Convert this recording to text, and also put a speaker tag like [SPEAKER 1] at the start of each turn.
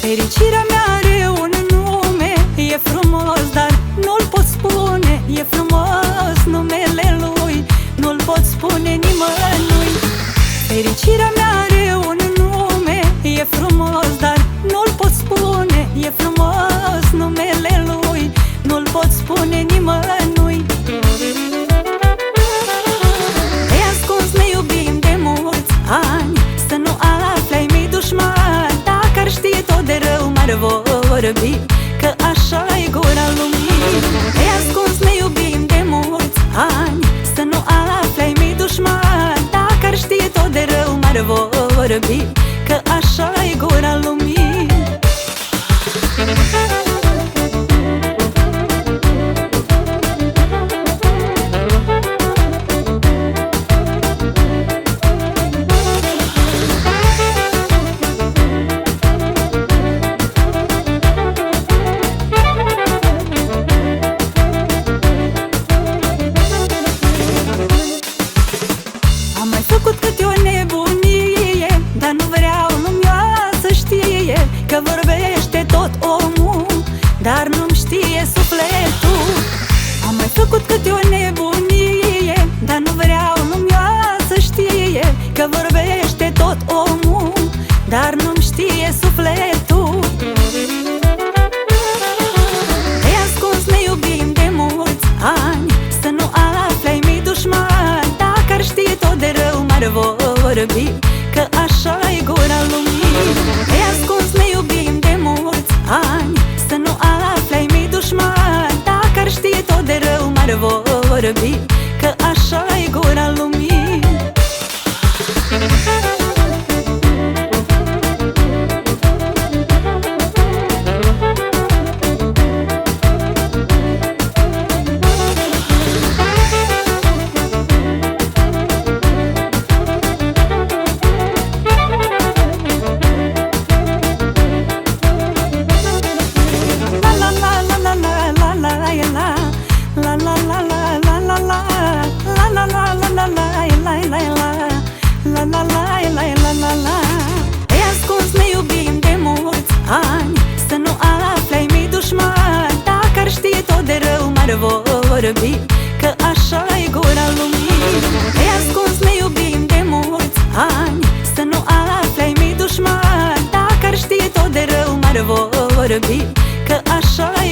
[SPEAKER 1] Fericirea mea are un nume E frumos, dar nu-l pot spune E frumos pot spune nimănui. Te ascuns, ne iubim de mulți ani Să nu afli ai mei dușmani. Dacă ar ști tot de rău m-ar vorbi Că așa e gura lumii. Te ascuns, ne iubim de mulți ani Să nu afli ai mei dușmani. Dacă ar ști tot de rău m-ar vorbi Că așa făcut câte o nebunie Dar nu vreau lumea să știe Că vorbește tot omul Dar nu-mi știe sufletul. Te ascuns, ne iubim de mulți ani Să nu afli ai mei dușmani Dacă ar ști tot de rău m-ar vorbi Că așa e gura lumii. Te ascuns, to be vorbi Că așa e gura lumii. Te ascuns, ne iubim de mulți ani Să nu afli ai mei dușmani Dacă ar ști tot de rău m-ar vorbi Că așa e gura lumii